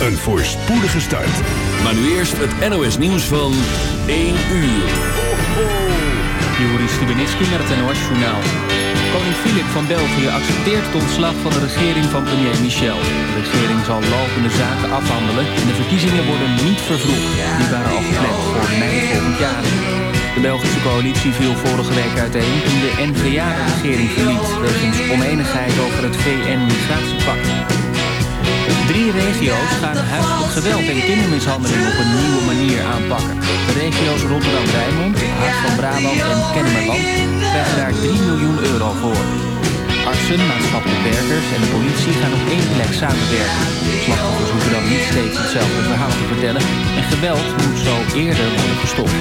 een voorspoedige start. Maar nu eerst het NOS nieuws van 1 uur. Joris Stubenitski met het NOS-journaal. Koning Filip van België accepteert het ontslag van de regering van premier Michel. De regering zal lopende zaken afhandelen en de verkiezingen worden niet vervroegd. Die waren al gepland voor mei volgend jaar. De Belgische coalitie viel vorige week uiteen toen de N-VA de regering verliet... wegens oneenigheid over het VN-migratiepact. Drie regio's gaan huiselijk geweld en kindermishandeling op een nieuwe manier aanpakken. De regio's Rotterdam-Rijnmond, Hart van Brabant en Kennemerland krijgen daar 3 miljoen euro voor. Artsen, maatschappelijk werkers en de politie gaan op één plek samenwerken. Slachtoffers hoeven dan niet steeds hetzelfde verhaal te vertellen en geweld moet zo eerder worden gestopt.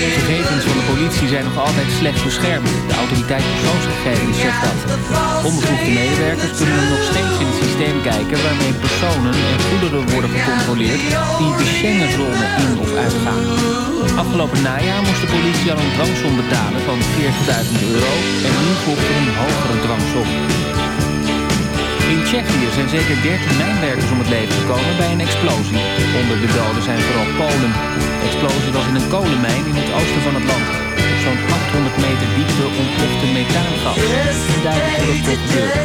Gegevens van de politie zijn nog altijd slecht beschermd. De autoriteit persoonsgegevens zegt dat. Onbevoegde medewerkers kunnen nog steeds in het systeem kijken... waarmee personen en goederen worden gecontroleerd... die de Schengenzone in of uitgaan. Afgelopen najaar moest de politie al een dwangsom betalen van 40.000 euro... en nu volgt er een hogere dwangsom. In Tsjechië zijn zeker 13 mijnwerkers om het leven gekomen bij een explosie. Onder de doden zijn vooral Polen. De explosie was in een kolenmijn in het oosten van het land. Op zo'n 800 meter diepte ontplofte methaangas. Duidelijk gebeuren.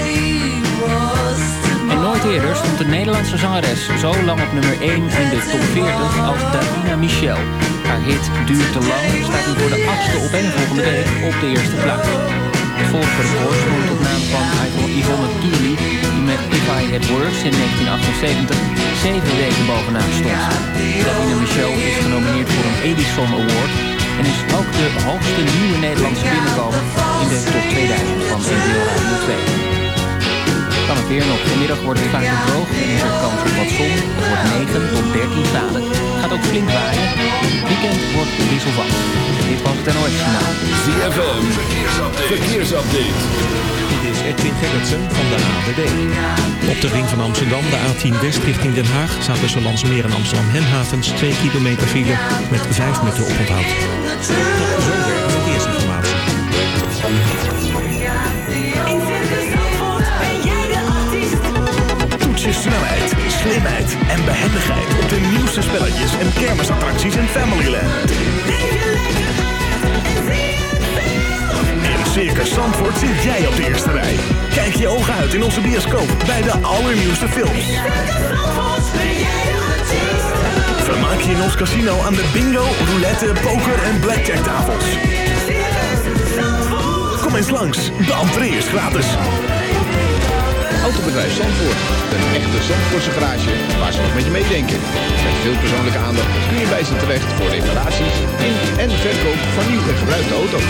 En nooit eerder stond de Nederlandse zangeres zo lang op nummer 1 in de top 40 als Davina Michel. Haar hit Duurt te lang staat nu voor de achtste opeenvolgende week op de eerste plaats. Het volgende record stond op naam van Yvonne Keely, die met If I Had Words in 1978 zeven weken bovenaan stond. Davina Michel is genomineerd voor een Edison Award en is ook de hoogste nieuwe Nederlandse binnenkomer in de top 2000 van NPO Radio 2. Dan het weer nog. Vanmiddag wordt het vaak droog en is er kans op wat zon. Het wordt 9 tot 13 graden. Gaat ook flink waaien. Het weekend wordt wisselvallig. Dit was het NOS Journaal. ZFM, verkeersupdate. verkeersupdate. Dit is Edwin Gerritsen van de AWB. Op de ring van Amsterdam, de A10 West richting Den Haag... staat tussen Landsmeer en Amsterdam Henhavens 2 kilometer file met 5 minuten oponthoud. Tot zover de verkeersinformatie. Toets je snelheid, slimheid en behendigheid op de nieuwste spelletjes en kermisattracties in Familyland. In Circus Zandvoort zit jij op de eerste rij. Kijk je ogen uit in onze bioscoop bij de allernieuwste films. Vermaak je in ons casino aan de bingo, roulette, poker en blackjack tafels. Kom eens langs, de entree is gratis. Autobedrijf Zandvoort. Een echte Zandvoortse garage waar ze nog met je meedenken. Met veel persoonlijke aandacht kun je bij ze terecht voor reparaties in en verkoop van nieuw en gebruikte auto's.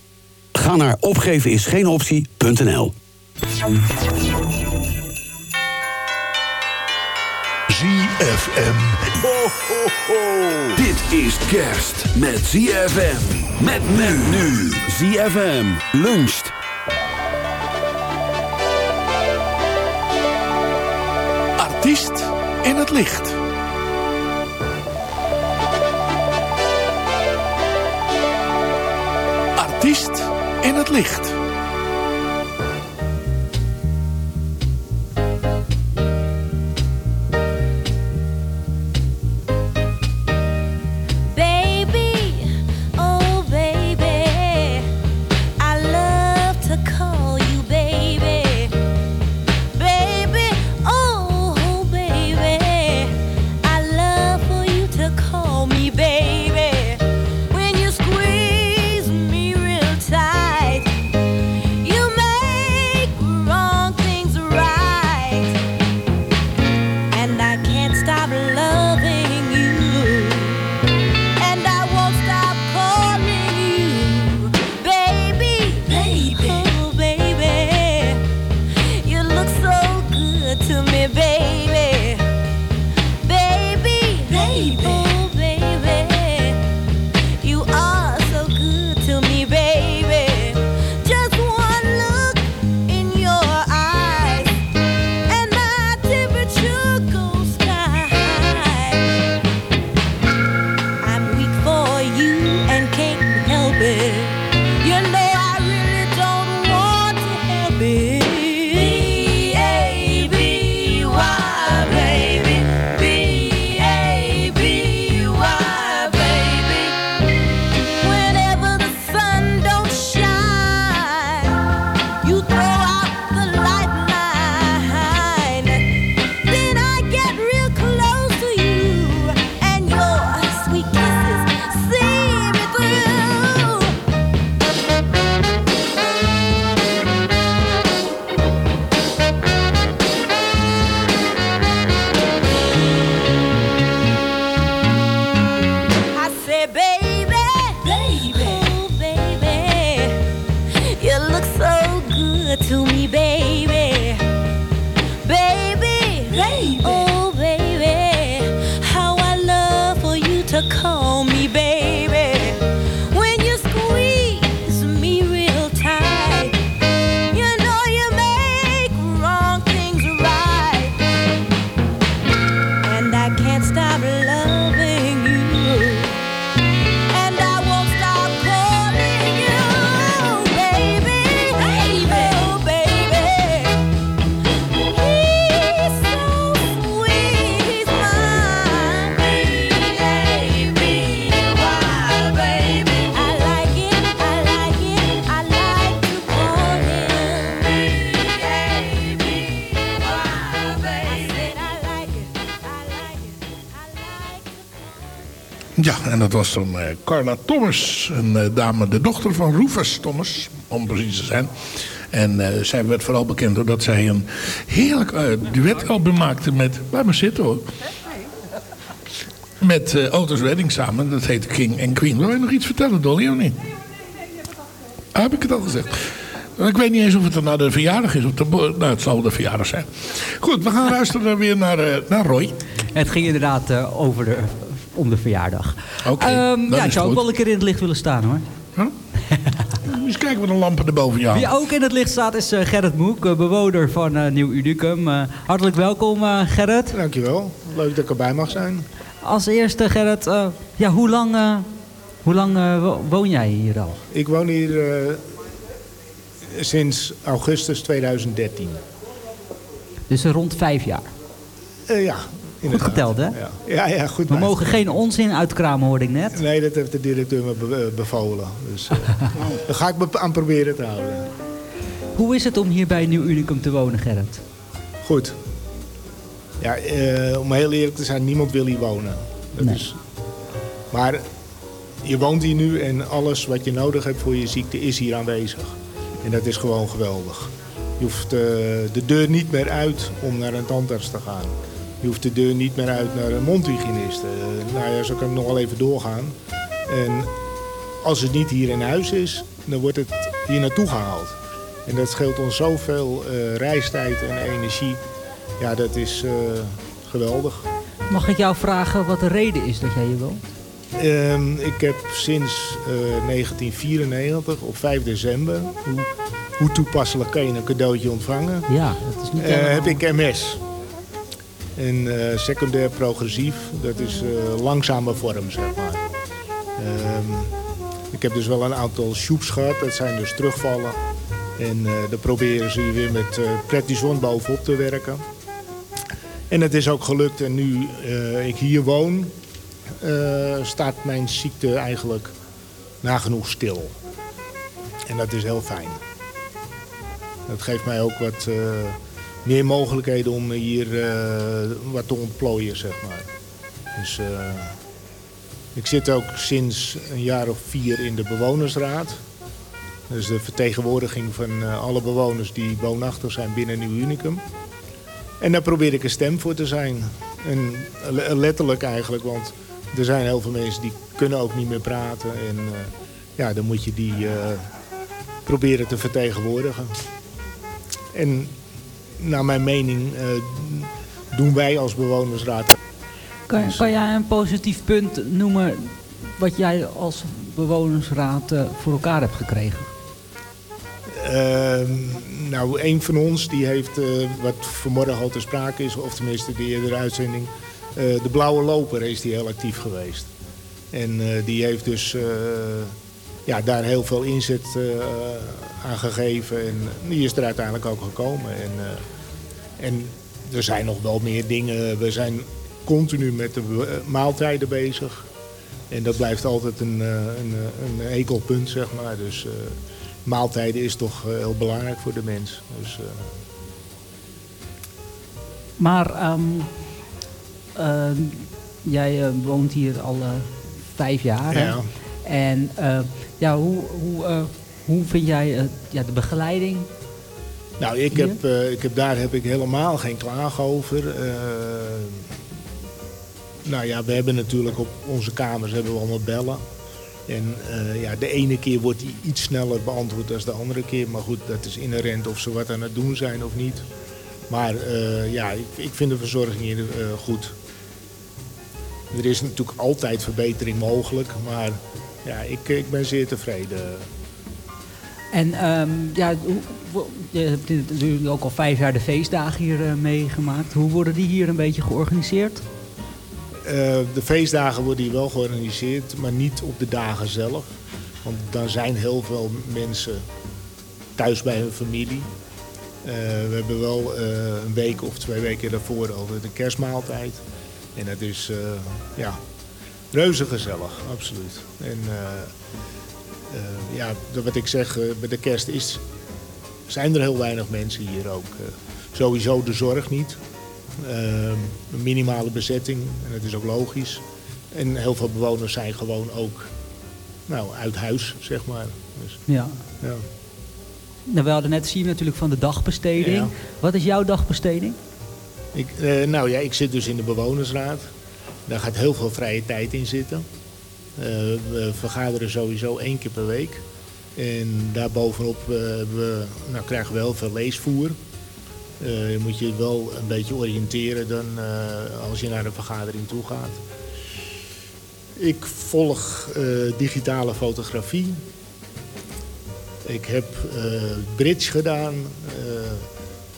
Ga naar opgevenisgeenoptie.nl ZFM. Ho, ho, ho. Dit is kerst met ZFM. Met men nu. ZFM luncht. Artiest in het licht. Artiest in het licht. love. En dat was dan eh, Carla Thomas, een eh, dame, de dochter van Rufus Thomas, om precies te zijn. En eh, zij werd vooral bekend doordat zij een heerlijk duetalbum maakte met... Laat maar zitten hoor. Met uh, Otis Redding samen. Dat heette King and Queen. Wil je nog iets vertellen, Dolly, of niet? Ah, heb ik het al gezegd? Ik weet niet eens of het er nou de verjaardag is. Of de, nou, het zal de verjaardag zijn. Goed, we gaan luisteren weer naar, naar Roy. Het ging inderdaad over de, om de verjaardag. Oké, okay, um, ja, ik zou ook wel een keer in het licht willen staan hoor. Huh? Eens kijken wat een lampen erboven jou. Wie ook in het licht staat is uh, Gerrit Moek, uh, bewoner van uh, Nieuw Unicum. hartelijk welkom Gerrit. Dankjewel, leuk dat ik erbij mag zijn. Als eerste Gerrit, ja, hoe lang, hoe lang woon jij hier al? Ik woon hier sinds augustus 2013. Dus rond vijf jaar? ja, Goed geteld, hè? Ja, ja, ja goed. We mogen geen onzin uitkramen, hoorde ik net. Nee, dat heeft de directeur me bevolen. Dus uh, daar ga ik me aan proberen te houden. Hoe is het om hier bij Nieuw Unicum te wonen, Gerrit? Goed. Ja, uh, om heel eerlijk te zijn, niemand wil hier wonen. Dat nee. is... Maar je woont hier nu en alles wat je nodig hebt voor je ziekte is hier aanwezig. En dat is gewoon geweldig. Je hoeft uh, de deur niet meer uit om naar een tandarts te gaan. Je hoeft de deur niet meer uit naar een mondhygiënist. Uh, nou ja, zo kan ik nog wel even doorgaan. En als het niet hier in huis is, dan wordt het hier naartoe gehaald. En dat scheelt ons zoveel uh, reistijd en energie. Ja, dat is uh, geweldig. Mag ik jou vragen wat de reden is dat jij hier woont? Um, ik heb sinds 1994 op 5 december, hoe, hoe, toepasselijk kan je een cadeautje ontvangen? Ja, dat is niet helemaal... heb ik MS. En uh, secundair progressief, dat is uh, langzame vorm, zeg maar. Um, Ik heb dus wel een aantal shoops gehad, dat zijn dus terugvallen. En eh daar proberen ze weer met eh prednison bovenop te werken. En het is ook gelukt en nu eh, ik hier woon, eh, staat mijn ziekte eigenlijk nagenoeg stil. En dat is heel fijn. Dat geeft mij ook wat eh, meer mogelijkheden om hier eh, wat te ontplooien, zeg maar. Dus eh, ik zit ook sinds een jaar of vier in de bewonersraad. Dus de vertegenwoordiging van eh, alle bewoners die woonachtig zijn binnen Nieuw Unicum. En daar probeer ik een stem voor te zijn. En le- letterlijk eigenlijk, want er zijn heel veel mensen die kunnen ook niet meer praten. En ja, dan moet je die proberen te vertegenwoordigen. En naar mijn mening eh, doen wij als bewonersraad... Kan, kan jij een positief punt noemen wat jij als bewonersraad eh, voor elkaar hebt gekregen? Ehm, nou, een van ons die heeft, eh, wat vanmorgen al ter sprake is, of tenminste de eerdere uitzending, de Blauwe Loper is die heel actief geweest. En die heeft dus ja, daar heel veel inzet eh, aan gegeven en die is er uiteindelijk ook gekomen. En, eh, en er zijn nog wel meer dingen. We zijn continu met de eh, maaltijden bezig. En dat blijft altijd een, een, een hekelpunt, zeg maar. Dus maaltijden is toch heel belangrijk voor de mens. Dus, Maar ehm, ehm, jij woont hier al vijf jaar. hè? Ja. En eh, ja, hoe, hoe, eh, hoe vind jij eh, ja, de begeleiding? Nou, ik heb, eh, ik heb, daar heb ik helemaal geen klaag over. Nou ja, we hebben natuurlijk op onze kamers hebben we allemaal bellen. En ja, de ene keer wordt die iets sneller beantwoord dan de andere keer. Maar goed, dat is inherent of ze wat aan het doen zijn of niet. Maar ja, ik, ik vind de verzorging hier goed. Er is natuurlijk altijd verbetering mogelijk. Maar ja, ik, ik ben zeer tevreden. En ehm, ja, je hebt natuurlijk ook al vijf jaar de feestdagen hier eh, meegemaakt. Hoe worden die hier een beetje georganiseerd? Eh, de feestdagen worden hier wel georganiseerd, maar niet op de dagen zelf. Want dan zijn heel veel mensen thuis bij hun familie. Eh, we hebben wel een week of twee weken daarvoor altijd een kerstmaaltijd. En dat is ja, reuze gezellig, absoluut. En eh, eh, ja, wat ik zeg, eh, bij de kerst is, zijn er heel weinig mensen hier ook. Sowieso de zorg niet. Ehm, een minimale bezetting, en dat is ook logisch. En heel veel bewoners zijn gewoon ook nou, uit huis, zeg maar. Dus, Ja. ja. Nou, we hadden net zien natuurlijk van de dagbesteding. Ja. Wat is jouw dagbesteding? Ik, eh, nou ja, ik zit dus in de bewonersraad. Daar gaat heel veel vrije tijd in zitten. Eh, we vergaderen sowieso één keer per week. En daarbovenop hebben we, nou, krijgen we heel veel leesvoer. Eh, je moet je wel een beetje oriënteren dan, als je naar een vergadering toe gaat. Ik volg digitale fotografie. Ik heb bridge gedaan.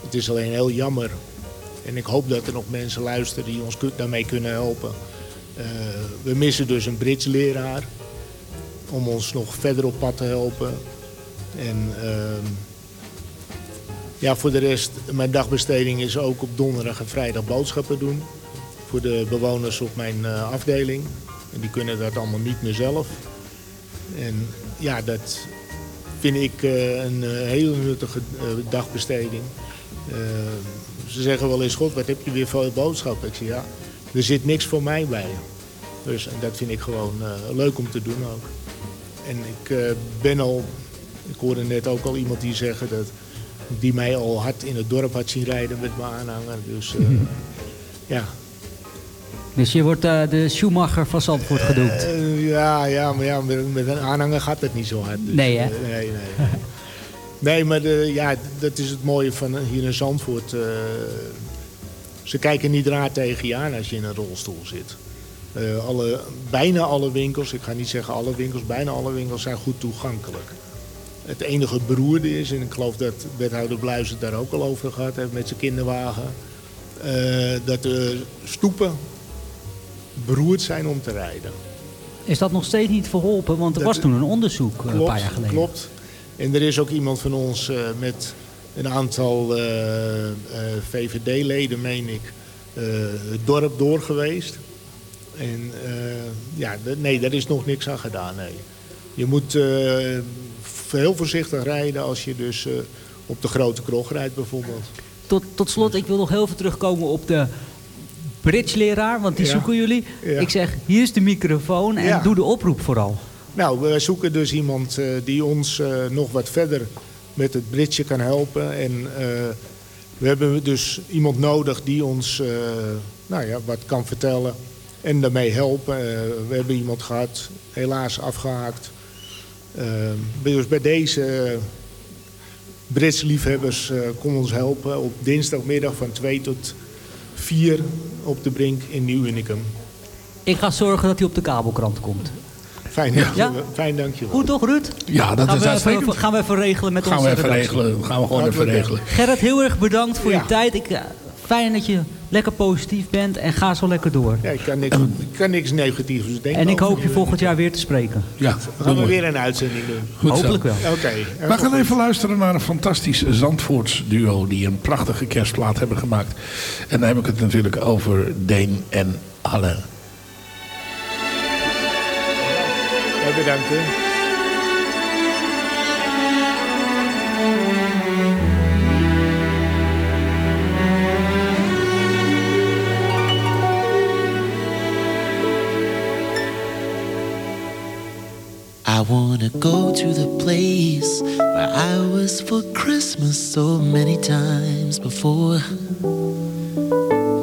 Het is alleen heel jammer. En ik hoop dat er nog mensen luisteren die ons daarmee kunnen helpen. Eh, we missen dus een bridge leraar. Om ons nog verder op pad te helpen. En ehm, ja, voor de rest, mijn dagbesteding is ook op donderdag en vrijdag boodschappen doen. Voor de bewoners op mijn eh, afdeling. En die kunnen dat allemaal niet meer zelf. En ja, dat vind ik eh, een hele nuttige dagbesteding. Ze zeggen wel eens, god, wat heb je weer voor boodschappen? Ik zeg, ja, er zit niks voor mij bij. Dus en dat vind ik gewoon eh, leuk om te doen ook. En ik eh, ben al, ik hoorde net ook al iemand die zeggen dat, die mij al hard in het dorp had zien rijden met mijn aanhanger. Dus eh, ja, Dus je wordt de Schumacher van Zandvoort gedoemd. Ja, ja, maar ja, met, met een aanhanger gaat het niet zo hard. dus, Nee, hè? eh, nee, nee. nee, maar de, ja, dat is het mooie van hier in Zandvoort. eh, ze kijken niet raar tegen je aan als je in een rolstoel zit. Eh, alle, bijna alle winkels, ik ga niet zeggen alle winkels, bijna alle winkels zijn goed toegankelijk. Het enige beroerde is, en ik geloof dat wethouder Bluis het daar ook al over gehad heeft met zijn kinderwagen, eh, dat de stoepen beroerd zijn om te rijden. Is dat nog steeds niet verholpen? Want er Dat- was toen een onderzoek een paar jaar geleden. Klopt. En er is ook iemand van ons eh, met een aantal eh, eh, VVD-leden, meen ik, het dorp door geweest. En ja, nee, daar is nog niks aan gedaan. Nee. Je moet heel voorzichtig rijden als je dus op de grote krog rijdt bijvoorbeeld. Tot, tot slot, ik wil nog heel even terugkomen op de bridge-leraar, want die Ja. zoeken jullie. Ja. Ik zeg, hier is de microfoon en Ja. doe de oproep vooral. Nou, we zoeken dus iemand eh, die ons eh, nog wat verder met het bridge kan helpen. En eh, we hebben dus iemand nodig die ons nou ja, wat kan vertellen en daarmee helpen. We hebben iemand gehad, helaas afgehaakt. Eh, dus bij deze bridge-liefhebbers eh kom ons helpen op dinsdagmiddag van 2 tot 4 op de Brink in Nieuw Unicum. Ik ga zorgen dat hij op de kabelkrant komt. Fijn, Ja. Fijn, dankjewel. Goed toch, Ruud? Ja, dat gaan is we uitstekend. even, gaan we even regelen met Gaan onze we even redactie. regelen. Gaan we gewoon even regelen. Gerrit, heel erg bedankt voor Ja. je tijd. Ik, eh, fijn dat je lekker positief bent en ga zo lekker door. Ja, ik kan niks, ik kan niks negatiefs denken. En ik hoop je volgend jaar weer te spreken. Ja, We gaan we weer een uitzending doen. Goed zo. Hopelijk wel. Oké. We gaan even luisteren naar een fantastisch Zandvoorts duo die een prachtige kerstplaat hebben gemaakt. En dan heb ik het natuurlijk over Deen en Alle. I wanna go to the place where I was for Christmas so many times before.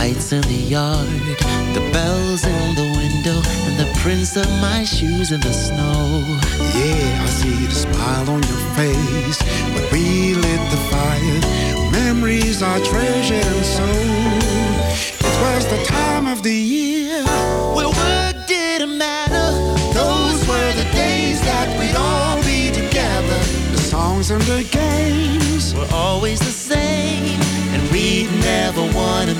Lights in the yard, the bells in the window, and the prints of my shoes in the snow. Yeah, I see the smile on your face when we lit the fire. Memories are treasured and so. It was the time of the year Where work didn't matter, those were the days that we'd all be together. the songs and the games. Were always the same, and we'd never want them to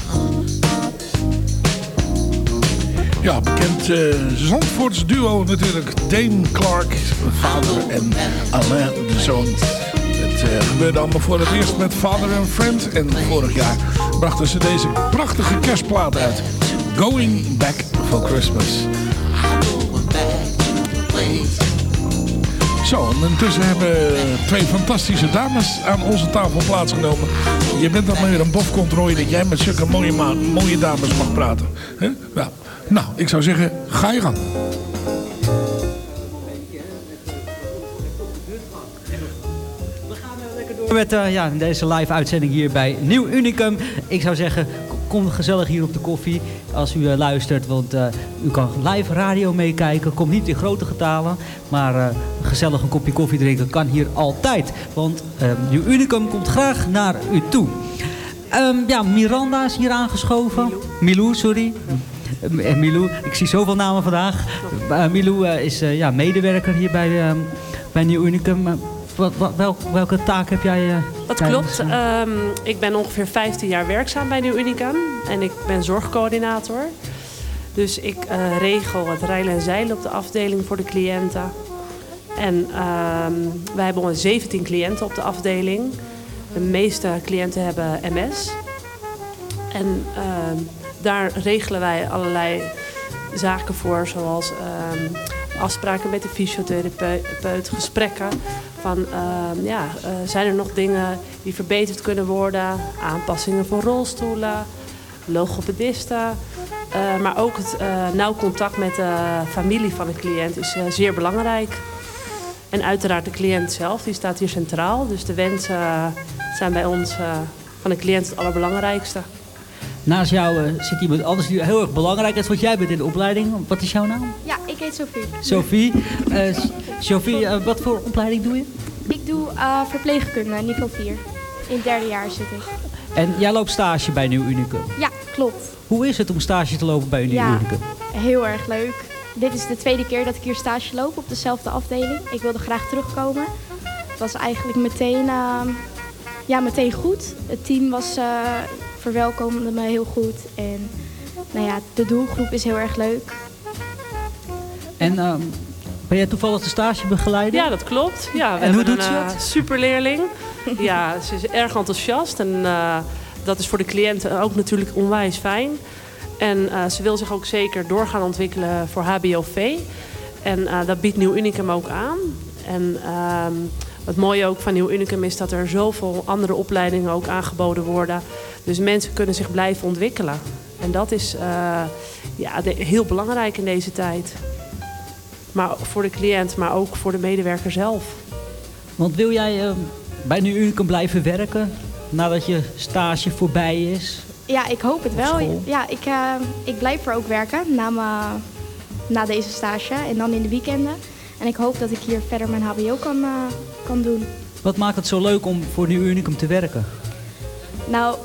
Ja, bekend eh Zandvoorts duo natuurlijk. Dane Clark, vader en Alain, de zoon. Het eh, gebeurde allemaal voor het eerst met Father and Friend. En vorig jaar brachten ze deze prachtige kerstplaat uit. Going Back for Christmas. Zo, en intussen hebben twee fantastische dames aan onze tafel plaatsgenomen. Je bent dan maar weer een bofcontrooi dat jij met zulke mooie, mooie dames mag praten. hè? Nou, ik zou zeggen, ga je gang. Met eh, ja, deze live uitzending hier bij Nieuw Unicum. Ik zou zeggen, kom gezellig hier op de koffie als u eh, luistert. Want eh, u kan live radio meekijken. Komt niet in grote getalen. Maar eh, gezellig een kopje koffie drinken kan hier altijd. Want eh, Nieuw Unicum komt graag naar u toe. Ehm, ja, Miranda is hier aangeschoven. Milou, sorry. Eh, Milou, ik zie zoveel namen vandaag. Eh, Milou eh, is ja, medewerker hier bij, bij Nieuw Unicum. Wat, wat, welk- welke taak heb jij? eh, Dat klopt. eh, Ehm, ik ben ongeveer 15 jaar werkzaam bij Nieuw Unicum. En ik ben zorgcoördinator. Dus ik regel het rijlen en zeilen op de afdeling voor de cliënten. En ehm, wij hebben ongeveer 17 cliënten op de afdeling. De meeste cliënten hebben MS. En ehm, daar regelen wij allerlei zaken voor, zoals ehm, afspraken met de fysiotherapeut, gesprekken. Van, ehm, ja, eh, zijn er nog dingen die verbeterd kunnen worden? Aanpassingen voor rolstoelen, logopedisten. Eh, maar ook het eh, nauw contact met de familie van de cliënt is zeer belangrijk. En uiteraard de cliënt zelf, die staat hier centraal. Dus de wensen zijn bij ons van de cliënt het allerbelangrijkste. Naast jou eh, zit iemand anders die heel erg belangrijk is. Want jij bent in de opleiding. Wat is jouw naam? Ja, ik heet Sophie. Sophie. Eh, Sophie, eh, wat voor opleiding doe je? Ik doe verpleegkunde, niveau 4. In het derde jaar zit ik. En jij loopt stage bij Nieuw Unicum. Ja, klopt. Hoe is het om stage te lopen bij Nieuw Ja. Unicum? Heel erg leuk. Dit is de tweede keer dat ik hier stage loop op dezelfde afdeling. Ik wilde graag terugkomen. Het was eigenlijk meteen, eh, ja, meteen goed. Het team was, verwelkomde me heel goed. En nou ja, de doelgroep is heel erg leuk. En ehm, ben jij toevallig de stagebegeleider? Ja, dat klopt. Ja, we En hoe doet ze een dat? eh, superleerling. ja, ze is erg enthousiast en eh, dat is voor de cliënten ook natuurlijk onwijs fijn. En eh, ze wil zich ook zeker door gaan ontwikkelen voor HBOV. En eh, dat biedt Nieuw Unicum ook aan. En ehm, het mooie ook van Nieuw Unicum is dat er zoveel andere opleidingen ook aangeboden worden. Dus mensen kunnen zich blijven ontwikkelen. En dat is eh, ja, de- heel belangrijk in deze tijd. Maar voor de cliënt, maar ook voor de medewerker zelf. Want wil jij ehm, bij Nieuw Unicum blijven werken nadat je stage voorbij is? Ja, ik hoop het wel. school? Ja, ik, eh, ik blijf er ook werken na, mijn- na deze stage en dan in de weekenden. En ik hoop dat ik hier verder mijn HBO kan, eh, kan doen. Wat maakt het zo leuk om voor Nieuw Unicum te werken? Nou,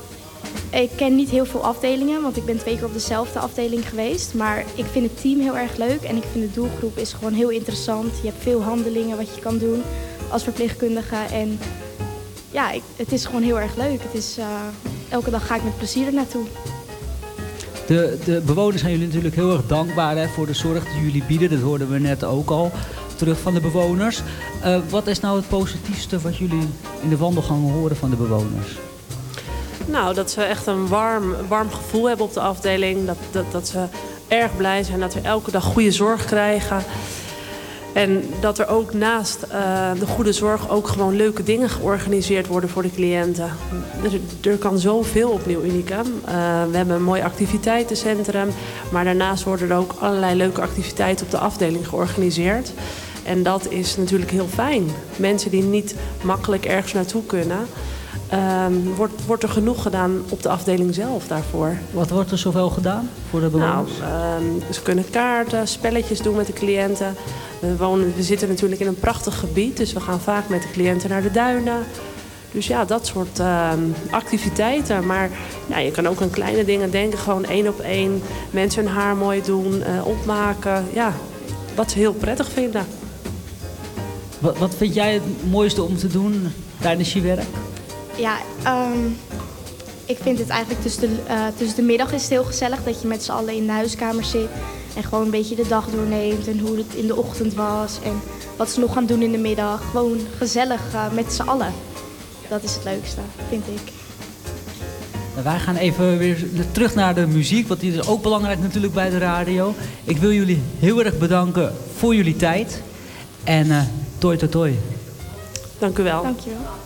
ik ken niet heel veel afdelingen, want ik ben twee keer op dezelfde afdeling geweest. Maar ik vind het team heel erg leuk en ik vind de doelgroep is gewoon heel interessant. Je hebt veel handelingen wat je kan doen als verpleegkundige. En ja, ik, het is gewoon heel erg leuk. Het is, eh, elke dag ga ik met plezier er naartoe. De, de bewoners zijn jullie natuurlijk heel erg dankbaar hè, voor de zorg die jullie bieden. Dat hoorden we net ook al terug van de bewoners. Eh, wat is nou het positiefste wat jullie in de wandelgangen horen van de bewoners? Nou, dat ze echt een warm, warm gevoel hebben op de afdeling. Dat, dat, dat ze erg blij zijn dat we elke dag goede zorg krijgen. En dat er ook naast eh, de goede zorg ook gewoon leuke dingen georganiseerd worden voor de cliënten. Er, kan zoveel op Nieuw Unicum. Eh, we hebben een mooi activiteitencentrum. Maar daarnaast worden er ook allerlei leuke activiteiten op de afdeling georganiseerd. En dat is natuurlijk heel fijn. Mensen die niet makkelijk ergens naartoe kunnen. Ehm, wordt, wordt er genoeg gedaan op de afdeling zelf daarvoor. Wat wordt er zoveel gedaan voor de Nou, bewoners? ehm, ze kunnen kaarten, spelletjes doen met de cliënten. We, wonen, we zitten natuurlijk in een prachtig gebied, dus we gaan vaak met de cliënten naar de duinen. Dus ja, dat soort ehm, activiteiten. Maar ja, je kan ook aan kleine dingen denken. Gewoon één op één. Mensen hun haar mooi doen, eh, opmaken. Ja, wat ze heel prettig vinden. Wat, wat vind jij het mooiste om te doen tijdens je werk? Ja, ehm, ik vind het eigenlijk tussen de, eh, tussen de middag is het heel gezellig dat je met z'n allen in de huiskamer zit. En gewoon een beetje de dag doorneemt en hoe het in de ochtend was. En wat ze nog gaan doen in de middag. Gewoon gezellig eh, met z'n allen. Dat is het leukste, vind ik. Wij gaan even weer terug naar de muziek, want die is ook belangrijk natuurlijk bij de radio. Ik wil jullie heel erg bedanken voor jullie tijd. En eh toi toi toi. Dank u wel. Dank je wel.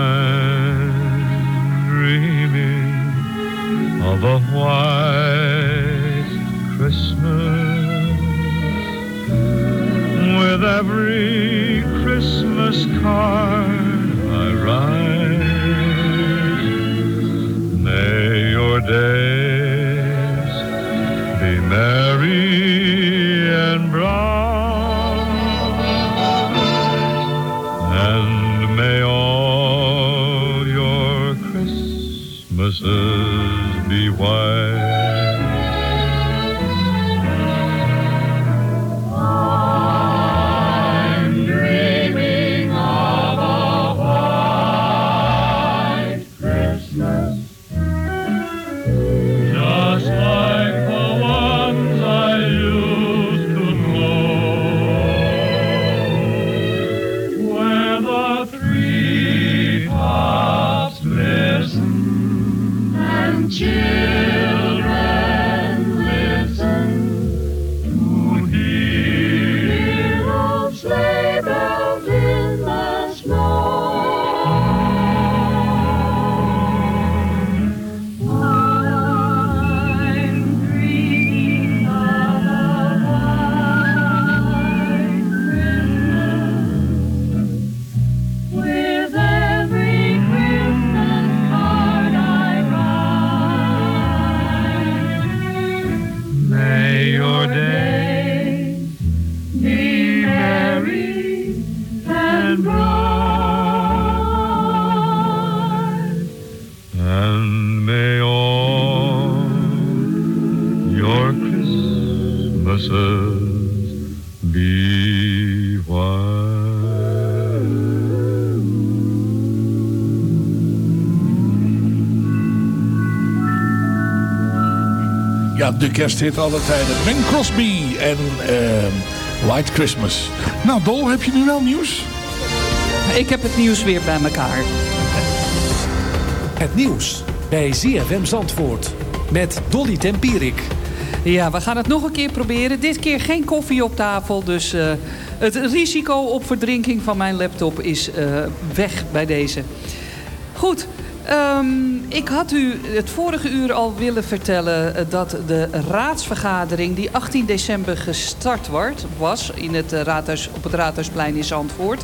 dreaming of a white Christmas with every Christmas card I write. May your days Christmases be white. De kersthit alle tijden. Ben Crosby en ehm, White Christmas. Nou, Dol, heb je nu wel nieuws? Ik heb het nieuws weer bij elkaar. Het nieuws bij ZFM Zandvoort met Dolly Tempierik. Ja, we gaan het nog een keer proberen. Dit keer geen koffie op tafel. Dus eh, het risico op verdrinking van mijn laptop is eh, weg bij deze. Goed. Ehm, ik had u het vorige uur al willen vertellen eh, dat de raadsvergadering die 18 december gestart wordt, was in het, eh, raadhuis, op het Raadhuisplein in Zandvoort.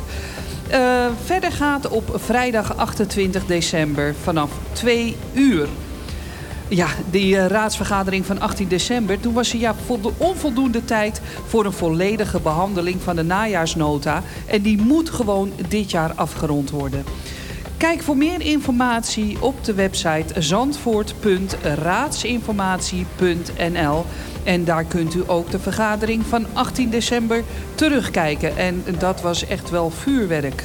eh, verder gaat op vrijdag 28 december vanaf 2 uur. Ja, die eh, raadsvergadering van 18 december... toen was er ja, voldo- onvoldoende tijd voor een volledige behandeling van de najaarsnota. En die moet gewoon dit jaar afgerond worden. Kijk voor meer informatie op de website zandvoort.raadsinformatie.nl. En daar kunt u ook de vergadering van 18 december terugkijken. En dat was echt wel vuurwerk.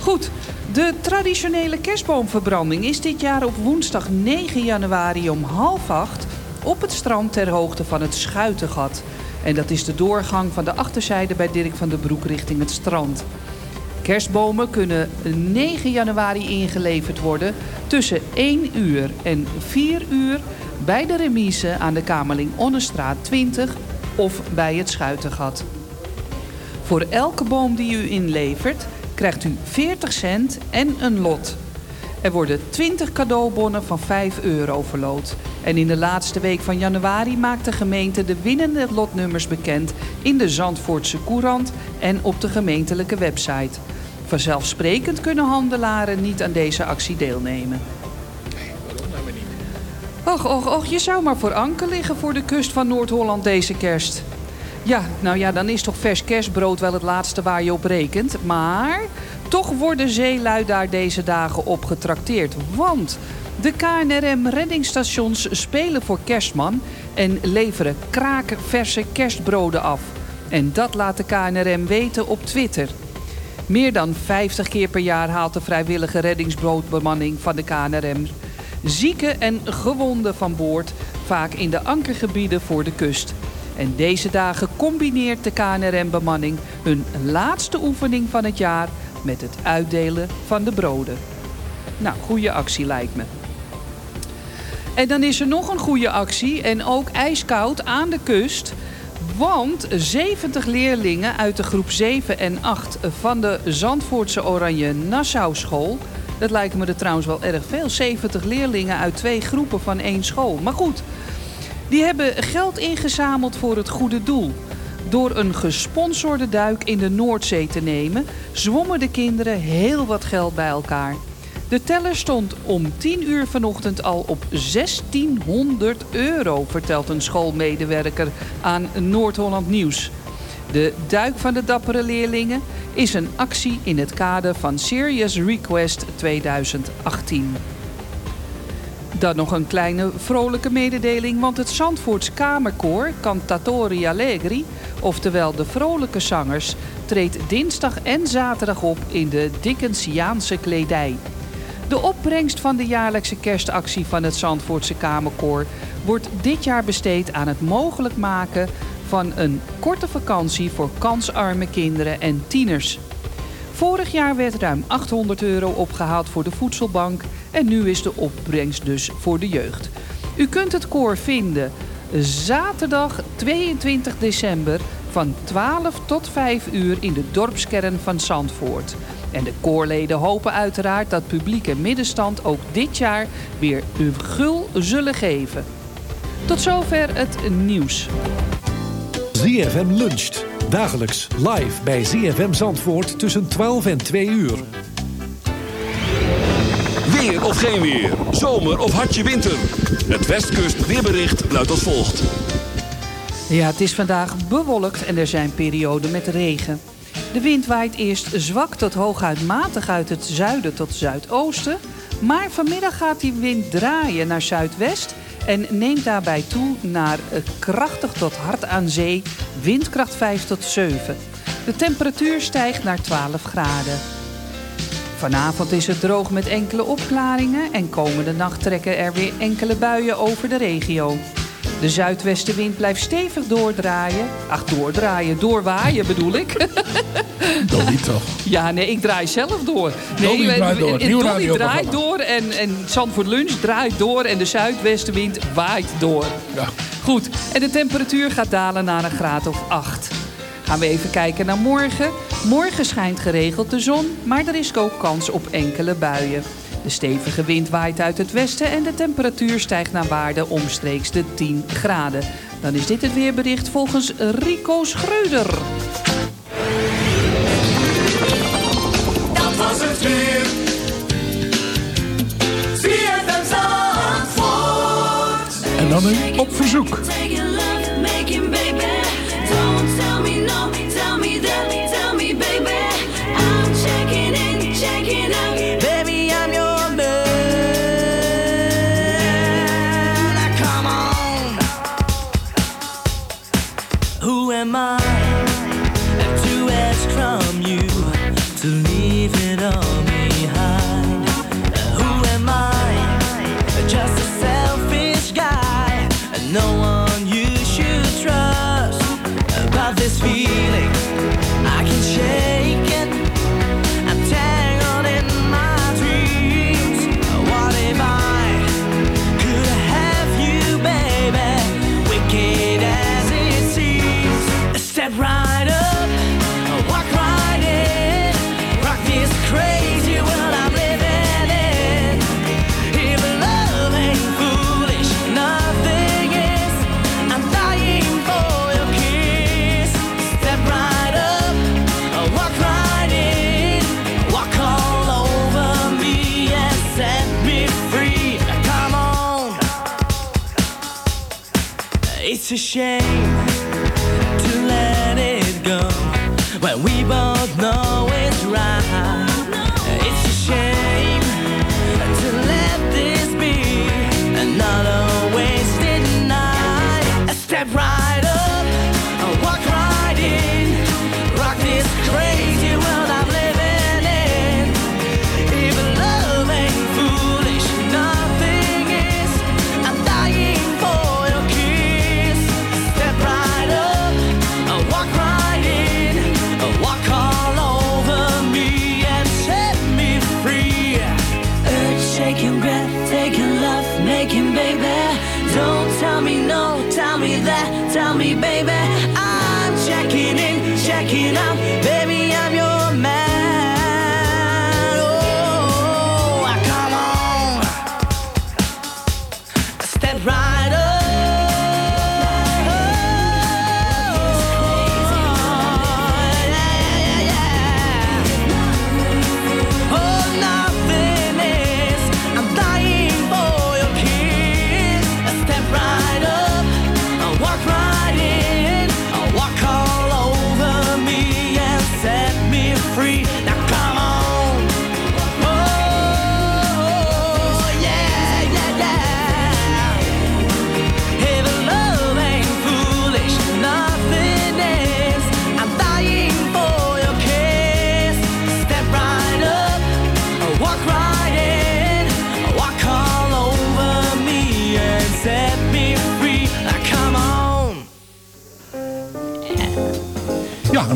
Goed, de traditionele kerstboomverbranding is dit jaar op woensdag 9 januari om half acht op het strand ter hoogte van het Schuitengat. En dat is de doorgang van de achterzijde bij Dirk van den Broek richting het strand. Kerstbomen kunnen 9 januari ingeleverd worden tussen 1 uur en 4 uur bij de remise aan de Kamerling Onnestraat 20 of bij het Schuitengat. Voor elke boom die u inlevert krijgt u 40 cent en een lot. Er worden 20 cadeaubonnen van 5 euro verloot. En in de laatste week van januari maakt de gemeente de winnende lotnummers bekend in de Zandvoortse Courant en op de gemeentelijke website. Vanzelfsprekend kunnen handelaren niet aan deze actie deelnemen. Och, och, och, je zou maar voor anker liggen voor de kust van Noord-Holland deze kerst. Ja, nou ja, dan is toch vers kerstbrood wel het laatste waar je op rekent. Maar toch worden zeelui daar deze dagen op getrakteerd. Want de KNRM-reddingsstations spelen voor kerstman en leveren kraakverse kerstbroden af. En dat laat de KNRM weten op Twitter. Meer dan 50 keer per jaar haalt de vrijwillige reddingsbootbemanning van de KNRM zieken en gewonden van boord, vaak in de ankergebieden voor de kust. En deze dagen combineert de KNRM-bemanning hun laatste oefening van het jaar met het uitdelen van de broden. Nou, goede actie lijkt me. En dan is er nog een goede actie en ook ijskoud aan de kust. Want 70 leerlingen uit de groep 7 en 8 van de Zandvoortse Oranje Nassau School... dat lijkt me er trouwens wel erg veel, 70 leerlingen uit twee groepen van één school. Maar goed, die hebben geld ingezameld voor het goede doel. Door een gesponsorde duik in de Noordzee te nemen... zwommen de kinderen heel wat geld bij elkaar. De teller stond om 10 uur vanochtend al op 1600 euro... vertelt een schoolmedewerker aan Noord-Holland Nieuws. De duik van de dappere leerlingen is een actie in het kader van Serious Request 2018. Dan nog een kleine vrolijke mededeling, want het Zandvoorts Kamerkoor Cantatori Allegri, oftewel de vrolijke zangers, treedt dinsdag en zaterdag op in de Dickensiaanse kledij. De opbrengst van de jaarlijkse kerstactie van het Zandvoortse Kamerkoor wordt dit jaar besteed aan het mogelijk maken van een korte vakantie voor kansarme kinderen en tieners. Vorig jaar werd ruim 800 euro opgehaald voor de voedselbank en nu is de opbrengst dus voor de jeugd. U kunt het koor vinden zaterdag 22 december van 12 tot 5 uur in de dorpskern van Zandvoort. En de koorleden hopen uiteraard dat publiek en middenstand ook dit jaar weer hun gul zullen geven. Tot zover het nieuws. ZFM luncht. Dagelijks live bij ZFM Zandvoort tussen 12 en 2 uur. Weer of geen weer. Zomer of hartje winter. Het Westkust weerbericht luidt als volgt. Ja, het is vandaag bewolkt en er zijn perioden met regen. De wind waait eerst zwak tot hooguit matig uit het zuiden tot zuidoosten. Maar vanmiddag gaat die wind draaien naar zuidwest en neemt daarbij toe naar eh, krachtig tot hard aan zee, windkracht 5 tot 7. De temperatuur stijgt naar 12 graden. Vanavond is het droog met enkele opklaringen en komende nacht trekken er weer enkele buien over de regio. De zuidwestenwind blijft stevig doordraaien. Ach, doordraaien, doorwaaien bedoel ik. Dolly toch? Ja, nee, ik draai zelf door. Nee, Dolly draait door. en Dolly radioprogramma. draait door en, en Zandvoort Lunch draait door en de zuidwestenwind waait door. Goed, en de temperatuur gaat dalen naar een graad of 8. Gaan we even kijken naar morgen. Morgen schijnt geregeld de zon, maar er is ook kans op enkele buien. De stevige wind waait uit het westen en de temperatuur stijgt naar waarde omstreeks de 10 graden. Dan is dit het weerbericht volgens Rico Schreuder. Dat was het weer. ZFM Zandvoort. En dan een op verzoek. It's a shame to let it go. When we both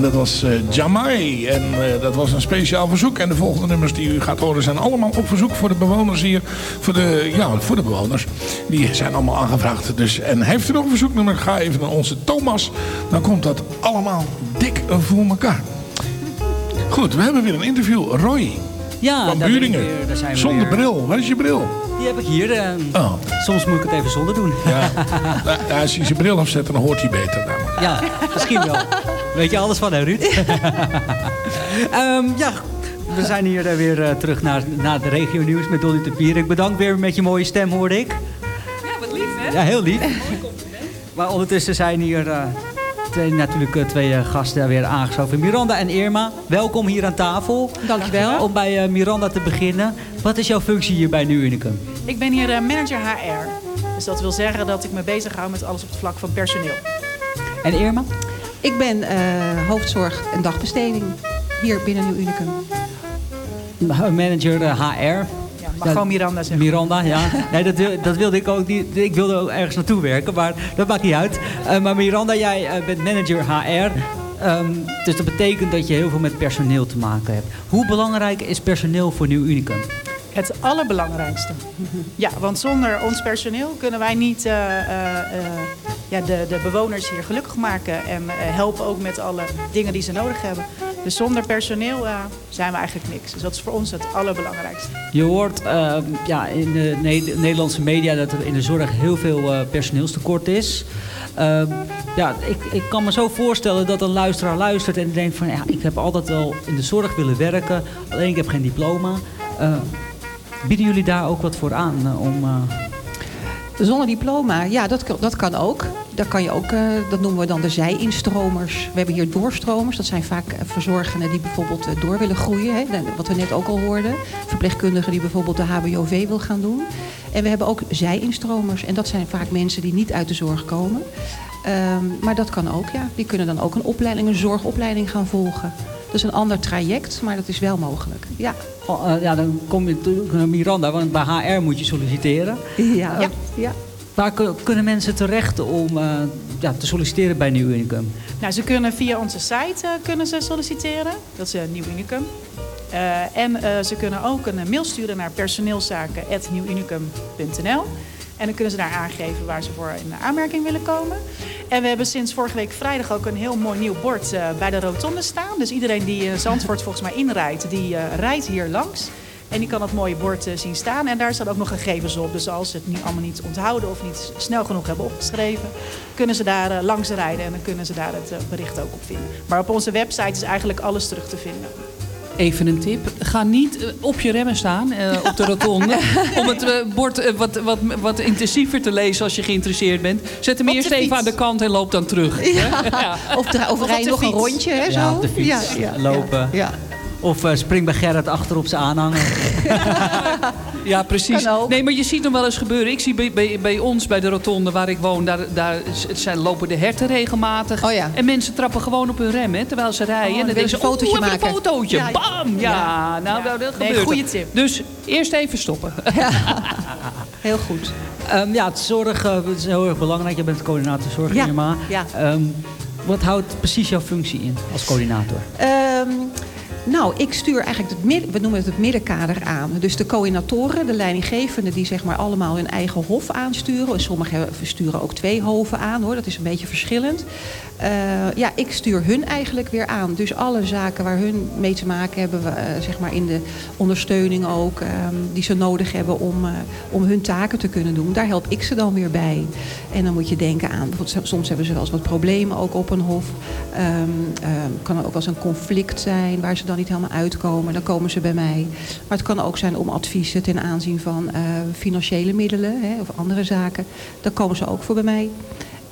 dat was eh Jamai. En eh, dat was een speciaal verzoek. En de volgende nummers die u gaat horen zijn allemaal op verzoek voor de bewoners hier. Voor de, ja, voor de bewoners. Die zijn allemaal aangevraagd. Dus, en heeft u nog een verzoeknummer? Ga even naar onze Thomas. Dan komt dat allemaal dik voor elkaar. Goed, we hebben weer een interview. Roy Ja, van Buringen. weer, daar zijn we Zonder weer. bril. Waar is je bril? Die heb ik hier. eh, Oh. Soms moet ik het even zonder doen. Ja. Nou, als hij zijn bril afzet, dan hoort hij beter. namelijk. Ja, misschien wel. Weet je alles van, hè, Ruud? Ehm, ja, we zijn hier eh, weer eh, terug naar, naar de regio nieuws met Dolly de Pier. Ik bedank weer met je mooie stem, hoorde ik. Ja, wat lief, hè? Ja, heel lief. Maar ondertussen zijn hier eh, twee, natuurlijk twee gasten weer aangeschoven. Miranda en Irma, welkom hier aan tafel. Dankjewel. Om bij Miranda te beginnen. Wat is jouw functie hier bij Nu Unicum? Ik ben hier manager HR. Dus dat wil zeggen dat ik me bezig hou met alles op het vlak van personeel. En Irma? Ik ben eh, hoofdzorg en dagbesteding hier binnen Nieuw Unicum. Manager eh, HR. Ja, mag gewoon Miranda zeggen. Miranda, ja. Nee, dat, dat wilde ik ook niet. Ik wilde ook ergens naartoe werken, maar dat maakt niet uit. Eh, maar Miranda, jij bent manager HR. Ehm, dus dat betekent dat je heel veel met personeel te maken hebt. Hoe belangrijk is personeel voor Nieuw Unicum? Het allerbelangrijkste. Ja, want zonder ons personeel kunnen wij niet eh, eh, eh, ja, de, de bewoners hier gelukkig maken. En helpen ook met alle dingen die ze nodig hebben. Dus zonder personeel zijn we eigenlijk niks. Dus dat is voor ons het allerbelangrijkste. Je hoort ja, in de Ne- Nederlandse media dat er in de zorg heel veel personeelstekort is. Ja, ik, ik kan me zo voorstellen dat een luisteraar luistert en denkt van... Ja, ik heb altijd wel in de zorg willen werken, alleen ik heb geen diploma. Bieden jullie daar ook wat voor aan eh, om... eh, Zonder diploma, ja, dat, dat kan ook. Daar kan je ook, eh, dat noemen we dan de zij-instromers. We hebben hier doorstromers. Dat zijn vaak verzorgenden die bijvoorbeeld door willen groeien. Hè, wat we net ook al hoorden. Verpleegkundigen die bijvoorbeeld de HBOV wil gaan doen. En we hebben ook zij-instromers. En dat zijn vaak mensen die niet uit de zorg komen. Ehm, maar dat kan ook, ja. Die kunnen dan ook een opleiding, een zorgopleiding gaan volgen. Dat is een ander traject, maar dat is wel mogelijk. Ja. oh, eh, ja, dan kom je natuurlijk naar Miranda, want bij HR moet je solliciteren. Ja. Eh, ja. Waar kun- kunnen mensen terecht om eh, ja, te solliciteren bij Nieuw Unicum? Nou, ze kunnen via onze site eh, kunnen ze solliciteren. Dat is uh, Nieuw Unicum. Eh, en eh, ze kunnen ook een mail sturen naar personeelszaken.nieuwunicum.nl. En dan kunnen ze daar aangeven waar ze voor in aanmerking willen komen. En we hebben sinds vorige week vrijdag ook een heel mooi nieuw bord eh, bij de rotonde staan. Dus iedereen die eh, Zandvoort volgens mij inrijdt, die eh, rijdt hier langs. En die kan dat mooie bord zien staan. En daar staan ook nog gegevens op. Dus als ze het nu allemaal niet onthouden of niet snel genoeg hebben opgeschreven, kunnen ze daar langs rijden en dan kunnen ze daar het bericht ook op vinden. Maar op onze website is eigenlijk alles terug te vinden. Even een tip. ga niet eh, op je remmen staan eh, op de rotonde. om het eh, bord wat, wat, wat intensiever te lezen als je geïnteresseerd bent. Zet hem Op eerst even aan de kant en loop dan terug. Ja. Of, dra- of rij nog een rondje, hè? Ja, zo? op de fiets. Ja, ja, Lopen. Ja. Of eh, spring bij Gerrit achter op zijn aanhanger. Ja, precies. Nee, maar je ziet hem wel eens gebeuren. Ik zie bij, bij, bij ons, bij de rotonde waar ik woon, daar, daar zijn, lopen de herten regelmatig. Oh ja. En mensen trappen gewoon op hun rem, hè, terwijl ze rijden. Oh, en dan denken ze een fotootje even een maken. fotootje. Ja. Bam! Ja, Ja. nou, nou dat Nee, gebeurt. goeie er. tip. Dus eerst even stoppen. Heel goed. Ehm, ja, het zorg het is heel erg belangrijk. Je bent coördinator zorg, Ja, Irma. ja. Ehm, wat houdt precies jouw functie in als coördinator? Ehm, nou, ik stuur eigenlijk het midden, we noemen het het middenkader aan. Dus de coördinatoren, de leidinggevenden, die zeg maar allemaal hun eigen hof aansturen. En sommigen sturen ook twee hoven aan hoor, dat is een beetje verschillend. Eh, ja, ik stuur hun eigenlijk weer aan. Dus alle zaken waar hun mee te maken hebben, eh, zeg maar in de ondersteuning ook, ehm, die ze nodig hebben om, eh, om hun taken te kunnen doen, daar help ik ze dan weer bij. En dan moet je denken aan, soms hebben ze wel eens wat problemen ook op een hof. Ehm, kan er ook wel eens een conflict zijn waar ze dan niet helemaal uitkomen. Dan komen ze bij mij. Maar het kan ook zijn om adviezen ten aanzien van eh, financiële middelen hè, of andere zaken. Dan komen ze ook voor bij mij.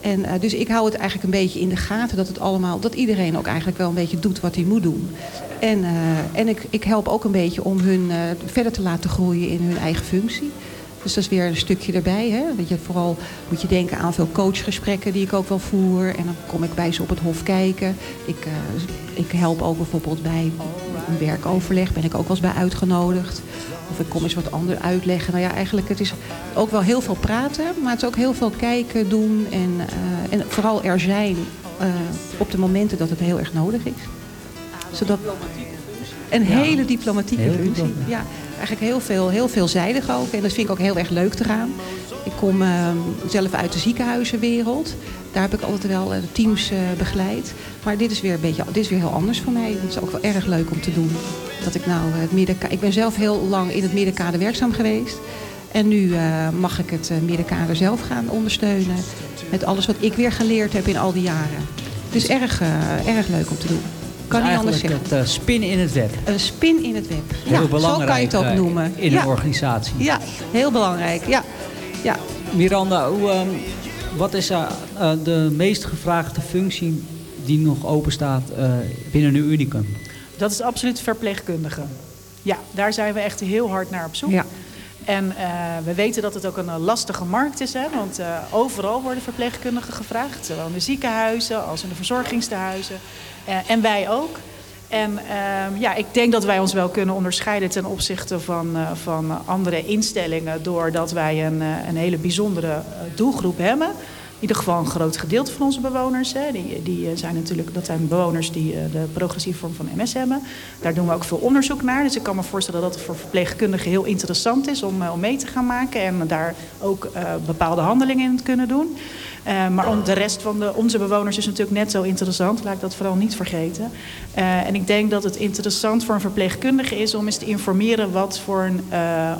En, eh, dus ik hou het eigenlijk een beetje in de gaten dat het allemaal, dat iedereen ook eigenlijk wel een beetje doet wat hij moet doen. En, eh, en ik, ik help ook een beetje om hun verder te laten groeien in hun eigen functie. Dus dat is weer een stukje erbij. Hè? Dat je vooral moet je denken aan veel coachgesprekken die ik ook wel voer. En dan kom ik bij ze op het hof kijken. Ik, eh, ik help ook bijvoorbeeld bij een werkoverleg. Ben ik ook wel eens bij uitgenodigd. Of ik kom eens wat anders uitleggen. Nou ja, eigenlijk het is ook wel heel veel praten. Maar het is ook heel veel kijken, doen. En, eh, en vooral er zijn eh, op de momenten dat het heel erg nodig is. Zodat, een hele diplomatieke functie. Ja, eigenlijk heel, veel, heel veelzijdig ook. En dat vind ik ook heel erg leuk eraan. Ik kom ehm, zelf uit de ziekenhuizenwereld. Daar heb ik altijd wel eh, teams eh, begeleid. Maar dit is, weer een beetje, dit is weer heel anders voor mij. Het is ook wel erg leuk om te doen. Dat ik nou het Ik ben zelf heel lang in het middenkader werkzaam geweest. En nu eh, mag ik het middenkader zelf gaan ondersteunen. Met alles wat ik weer geleerd heb in al die jaren. Het is erg, erg leuk om te doen. Kan Dus niet anders zeggen. het eh, spin in het web. Een spin in het web. Heel ja, zo belangrijk kan je het ook eh, noemen. in ja. een organisatie. Ja, heel belangrijk. Ja. Ja. Miranda, hoe, ehm, wat is eh, de meest gevraagde functie die nog open staat eh, binnen uw unicum? Dat is absoluut verpleegkundige. Ja, daar zijn we echt heel hard naar op zoek. Ja. En eh, we weten dat het ook een eh, lastige markt is. Hè? Want eh, overal worden verpleegkundigen gevraagd. Zowel in de ziekenhuizen als in de verzorgingstehuizen. Eh, en wij ook. En ehm, ja, ik denk dat wij ons wel kunnen onderscheiden ten opzichte van, van andere instellingen. Doordat wij een, een hele bijzondere doelgroep hebben. Ieder geval een groot gedeelte van onze bewoners. Hè. Die, die eh, zijn natuurlijk, dat zijn bewoners die eh, de progressieve vorm van MS hebben. Daar doen we ook veel onderzoek naar. Dus ik kan me voorstellen dat het voor verpleegkundigen heel interessant is om, eh, om mee te gaan maken. En daar ook bepaalde handelingen in te kunnen doen. Eh, maar om de rest van de, onze bewoners is natuurlijk net zo interessant. Laat ik dat vooral niet vergeten. Eh, en ik denk dat het interessant voor een verpleegkundige is om eens te informeren wat voor een, eh,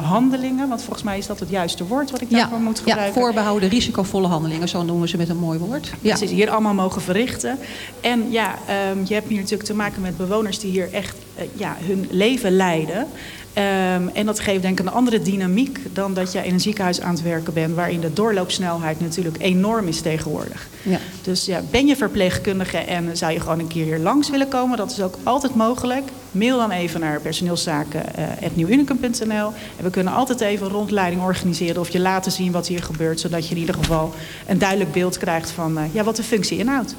handelingen, want volgens mij is dat het juiste woord wat ik Ja, daarvoor moet ja, gebruiken. voorbehouden risicovolle handelingen, zo noemen ze met een mooi woord. Ja. Precies, hier allemaal mogen verrichten. En ja, ehm, je hebt hier natuurlijk te maken met bewoners die hier echt ja, hun leven leiden. Ehm, en dat geeft denk ik een andere dynamiek dan dat je in een ziekenhuis aan het werken bent, waarin de doorloopsnelheid natuurlijk enorm is tegenwoordig. Ja. Dus ja, ben je verpleegkundige en zou je gewoon een keer hier langs willen komen, dat is ook altijd mogelijk. Mail dan even naar personeelszaken.nieuwunicum.nl en we kunnen altijd even een rondleiding organiseren of je laten zien wat hier gebeurt, zodat je in ieder geval een duidelijk beeld krijgt van eh, ja, wat de functie inhoudt.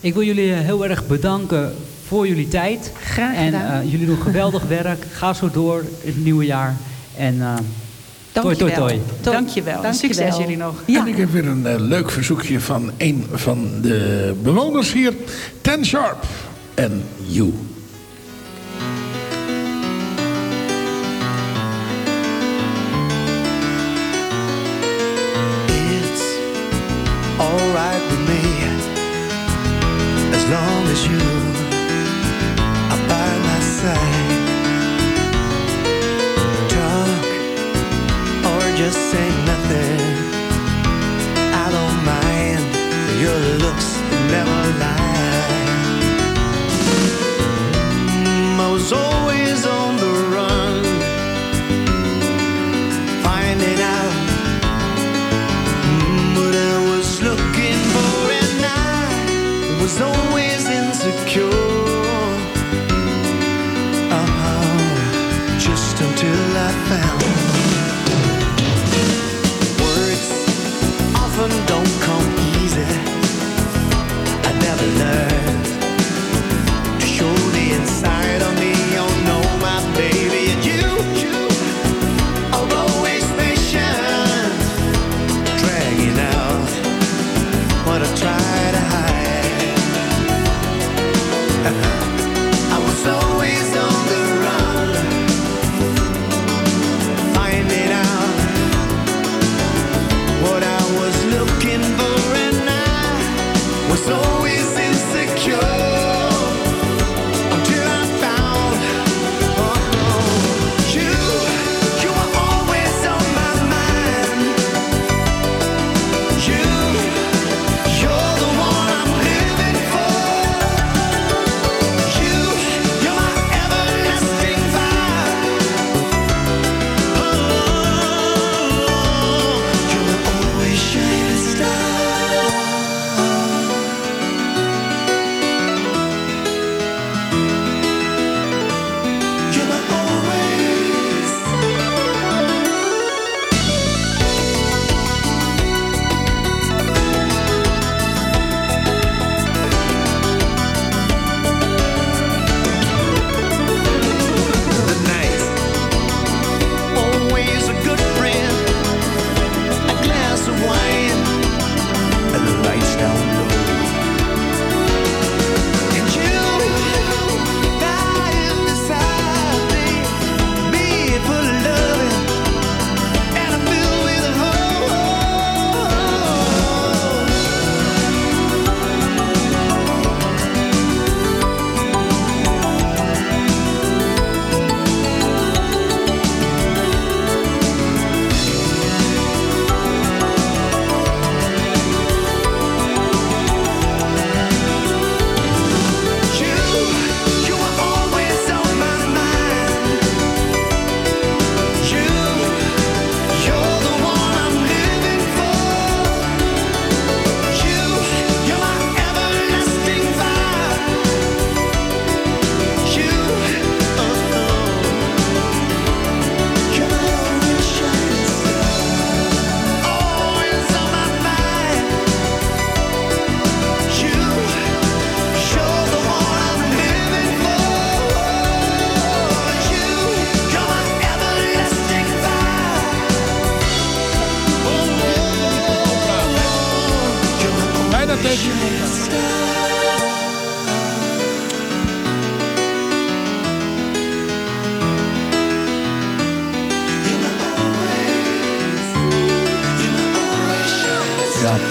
Ik wil jullie eh, heel erg bedanken voor jullie tijd. Graag En gedaan. eh, jullie doen geweldig werk. Ga zo door in het nieuwe jaar. En eh toi, toi, toi. Dankjewel. Dankjewel. Succes jullie nog. En ik heb weer een eh, leuk verzoekje van een van de bewoners hier. Ten Sharp en You.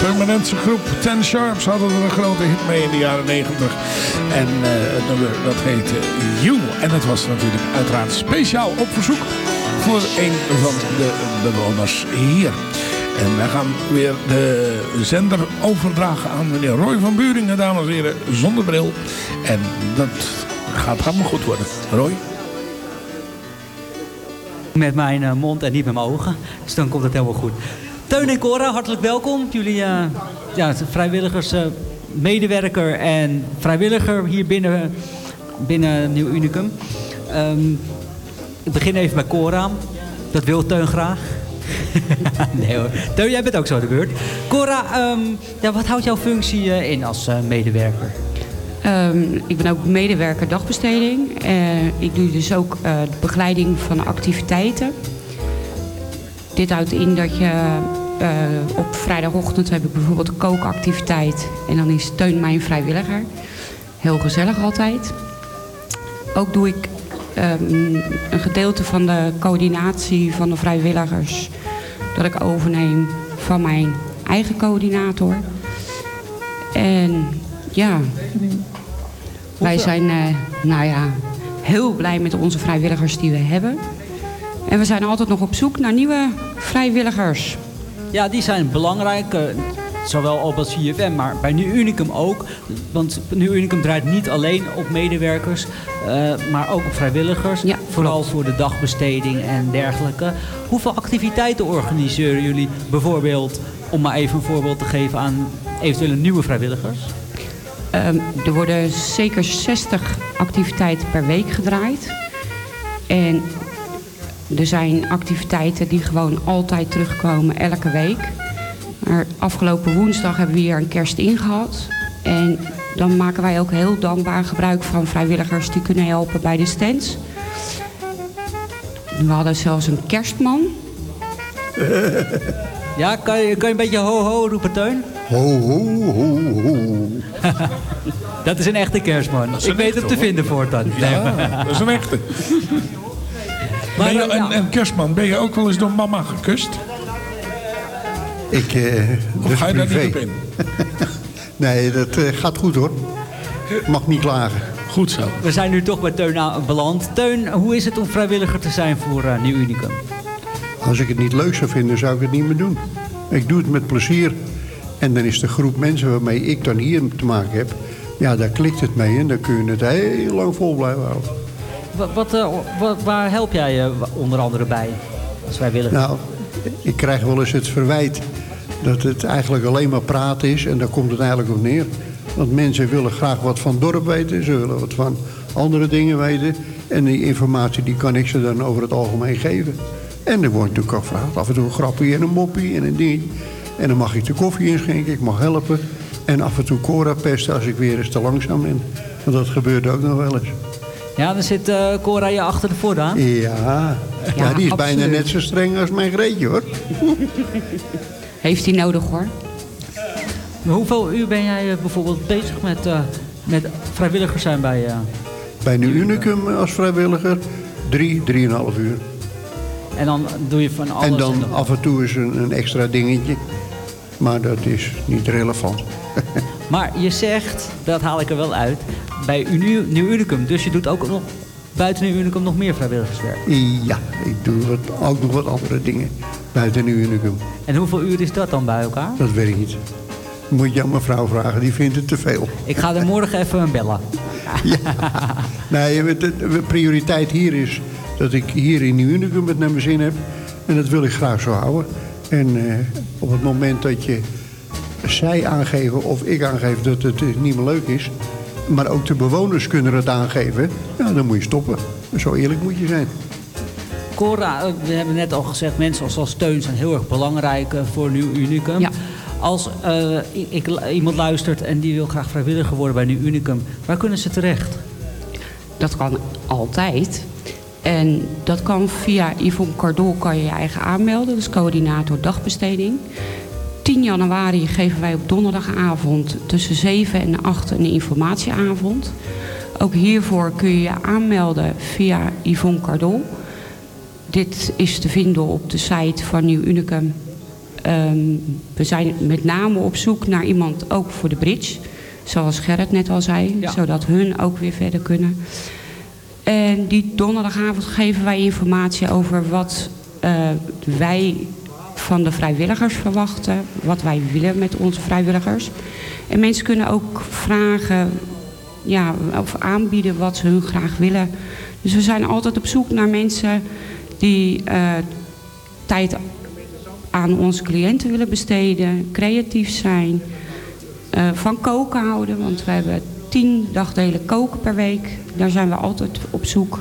Permanente groep Ten Sharps hadden er een grote hit mee in de jaren 90. En eh, nummer dat heette You. En het was natuurlijk uiteraard speciaal op verzoek voor een van de bewoners hier. En wij gaan weer de zender overdragen aan meneer Roy van Buringen, dames en heren, zonder bril. En dat gaat allemaal goed worden. Roy? Met mijn eh, mond en niet met mijn ogen. Dus dan komt het helemaal goed. Teun en Cora, hartelijk welkom. Jullie eh, ja, vrijwilligers, eh, medewerker en vrijwilliger hier binnen, binnen Nieuw Unicum. Ehm, ik begin even bij Cora. Dat wil Teun graag. nee hoor. Teun, jij bent ook zo de beurt. Cora, ehm, ja, wat houdt jouw functie eh, in als medewerker? Ehm, ik ben ook medewerker dagbesteding. Ik doe dus ook de begeleiding van activiteiten. Dit houdt in dat je eh, op vrijdagochtend heb ik bijvoorbeeld een kookactiviteit. En dan is Teun mijn vrijwilliger. Heel gezellig altijd. Ook doe ik ehm, een gedeelte van de coördinatie van de vrijwilligers. Dat ik overneem van mijn eigen coördinator. En ja, wij zijn eh, nou ja, heel blij met onze vrijwilligers die we hebben. En we zijn altijd nog op zoek naar nieuwe vrijwilligers. Ja, die zijn belangrijk. eh, zowel op als CFM, maar bij Nu Unicum ook. Want Nu Unicum draait niet alleen op medewerkers, eh, maar ook op vrijwilligers. Vooral voor de dagbesteding en dergelijke. Hoeveel activiteiten organiseren jullie bijvoorbeeld, om maar even een voorbeeld te geven aan eventuele nieuwe vrijwilligers? Ehm, er worden zeker 60 activiteiten per week gedraaid. En er zijn activiteiten die gewoon altijd terugkomen, elke week. Maar afgelopen woensdag hebben we hier een kerst in gehad. En dan maken wij ook heel dankbaar gebruik van vrijwilligers die kunnen helpen bij de stands. We hadden zelfs een kerstman. Ja, kan je, kan je een beetje ho-ho roepen, Teun? Ho, ho, ho, ho. Dat is een echte kerstman. is Ik een weet echte, hem te hoor. vinden voortaan. Ja, dat is een echte. Maar, Ben je- eh, en, en Kerstman, ben je ook wel eens door mama gekust? Ik, eh, dat is ga je daar niet op in? nee, dat eh, gaat goed hoor. Mag niet klagen. Goed zo. We zijn nu toch bij Teun aan- beland. Teun, hoe is het om vrijwilliger te zijn voor eh, Nieuw Unicum? Als ik het niet leuk zou vinden, zou ik het niet meer doen. Ik doe het met plezier. En dan is de groep mensen waarmee ik dan hier te maken heb... ja, daar klikt het mee en dan kun je het heel lang vol blijven houden. Wat, eh, wat- waar help jij je onder andere bij als vrijwilliger? Nou, ik krijg wel eens het verwijt dat het eigenlijk alleen maar praten is. En daar komt het eigenlijk op neer. Want mensen willen graag wat van het dorp weten. Ze willen wat van andere dingen weten. En die informatie die kan ik ze dan over het algemeen geven. En er wordt natuurlijk ook gevraagd af en toe een grappie en een moppie en een ding. En dan mag ik de koffie inschenken, ik mag helpen. En af en toe Cora pesten als ik weer eens te langzaam ben. Want dat gebeurt ook nog wel eens. Ja, dan zit eh, Cora je achter de voet aan. Ja, ja, die is bijna net zo streng als mijn Greetje hoor. Heeft hij nodig hoor. Maar hoeveel uur ben jij eh, bijvoorbeeld bezig met, eh, met vrijwilligers zijn bij... eh, Bij nu Unicum als vrijwilliger drie, drieënhalf uur. en dan doe je van alles... En dan nog- af en toe is een, een extra dingetje. Maar dat is niet relevant. Maar je zegt, dat haal ik er wel uit, bij Uni- Nieuw Unicum. Dus je doet ook nog buiten Nieuw Unicum nog meer vrijwilligerswerk. Ja, ik doe wat, ook nog wat andere dingen buiten nu Unicum. En hoeveel uur is dat dan bij elkaar? Dat weet ik niet. Moet je aan mijn vrouw vragen, die vindt het te veel. Ik ga er morgen even bellen. Nee, het- het- de prioriteit hier is dat ik hier in Nieuw Unicum het naar mijn zin heb. En dat wil ik graag zo houden. En eh, op het moment dat je zij aangeven of ik aangeef dat het eh, niet meer leuk is... maar ook de bewoners kunnen het aangeven... ja, dan moet je stoppen. Zo eerlijk moet je zijn. Cora, eh, we hebben net al gezegd, mensen zoals Steun zijn heel erg belangrijk eh, voor Nieuw Unicum. Als eh, ik, iemand luistert en die wil graag vrijwilliger worden bij Nieuw Unicum, waar kunnen ze terecht? Dat kan altijd. En dat kan via Yvonne Cardol kan je je eigen aanmelden. Is coördinator dagbesteding. 10 januari geven wij op donderdagavond tussen 7 en 8 een informatieavond. Ook hiervoor kun je je aanmelden via Yvonne Cardol. Dit is te vinden op de site van Nieuw Unicum. Ehm, we zijn met name op zoek naar iemand ook voor de bridge. Zoals Gerrit net al zei. Zodat hun ook weer verder kunnen. En die donderdagavond geven wij informatie over wat eh, wij van de vrijwilligers verwachten. Wat wij willen met onze vrijwilligers. En mensen kunnen ook vragen ja, of aanbieden wat ze hun graag willen. Dus we zijn altijd op zoek naar mensen die eh, tijd aan onze cliënten willen besteden, creatief zijn, eh, van koken houden. Want we hebben tien dagdelen koken per week. Daar zijn we altijd op zoek.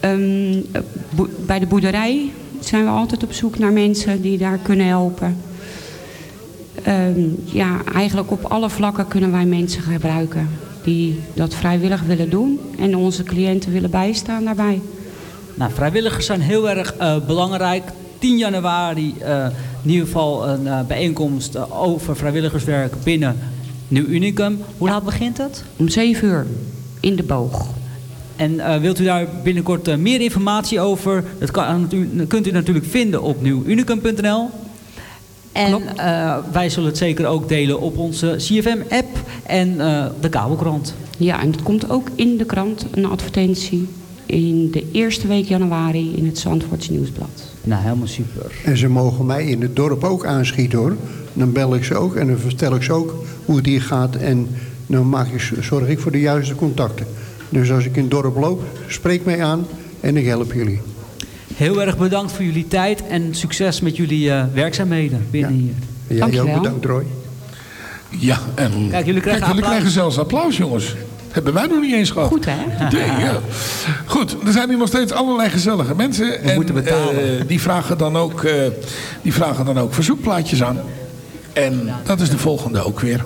Ehm, bo- bij de boerderij zijn we altijd op zoek naar mensen die daar kunnen helpen. Ehm, ja, eigenlijk op alle vlakken kunnen wij mensen gebruiken die dat vrijwillig willen doen en onze cliënten willen bijstaan daarbij. Nou, vrijwilligers zijn heel erg eh, belangrijk. 10 januari eh, in ieder geval een eh, bijeenkomst over vrijwilligerswerk binnen Nieuw Unicum. Hoe laat begint het? Om 7 uur in de boog. En eh, wilt u daar binnenkort eh, meer informatie over? Dat kan, dat kunt u natuurlijk vinden op nieuwunicum.nl. En eh, wij zullen het zeker ook delen op onze CFM-app en eh, de kabelkrant. Ja, en het komt ook in de krant, een advertentie, in de eerste week januari in het Zandvoorts Nieuwsblad. Nou, helemaal super. En ze mogen mij in het dorp ook aanschieten hoor. Dan bel ik ze ook en dan vertel ik ze ook hoe het hier gaat. En dan maak ik, zorg ik voor de juiste contacten. Dus als ik in het dorp loop, spreek mij aan en ik help jullie. Heel erg bedankt voor jullie tijd en succes met jullie eh, werkzaamheden binnen hier. En jij ook bedankt Roy. Ja, en Kijk, jullie krijgen jullie krijgen zelfs applaus, jongens. Hebben wij nog niet eens gehad. Goed, hè? Nee, ja. Goed, er zijn hier nog steeds allerlei gezellige mensen. en, moeten betalen. eh, die, vragen dan ook, eh, die vragen dan ook verzoekplaatjes aan. En dat is de volgende ook weer.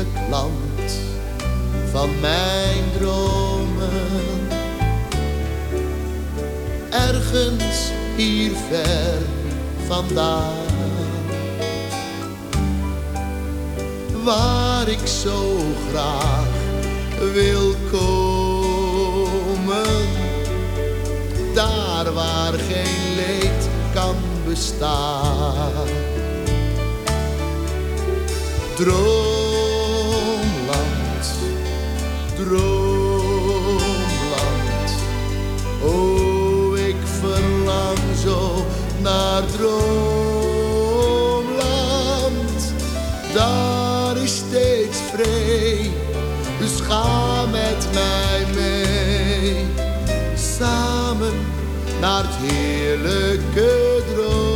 Heerlijk land van mijn dromen. Ergens hier ver vandaan, waar ik zo graag wil komen. Daar waar geen leed kan bestaan droomland, droomland. Oh, ik verlang zo naar droomland. Daar is steeds vrede, dus ga met mij mee. Samen naar het heerlijke droomland.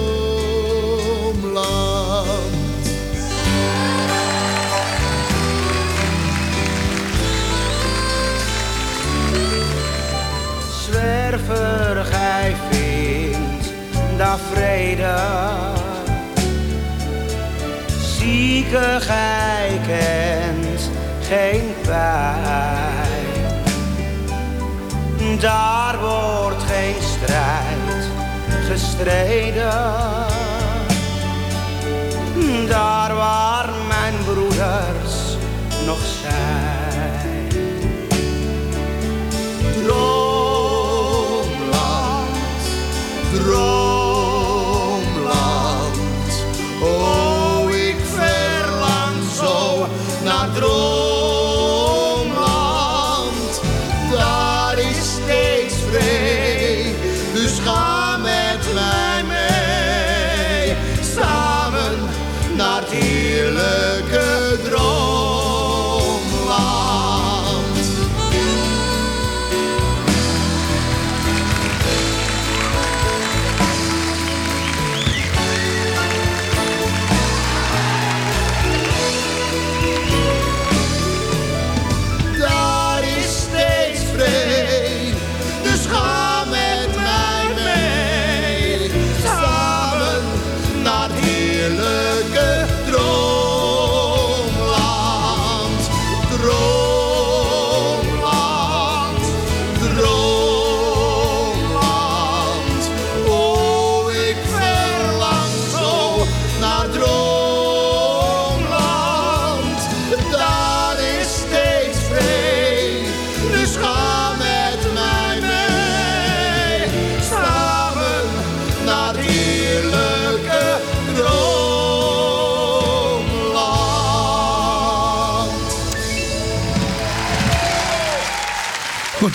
Zieke, gij kent geen pijn. Daar wordt geen strijd gestreden. Daar waar mijn broeders nog zijn. Droomland, droomland. Naar het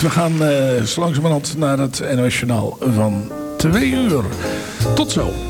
We gaan eh zo langzamerhand naar het NOS Journaal van twee uur. Tot zo.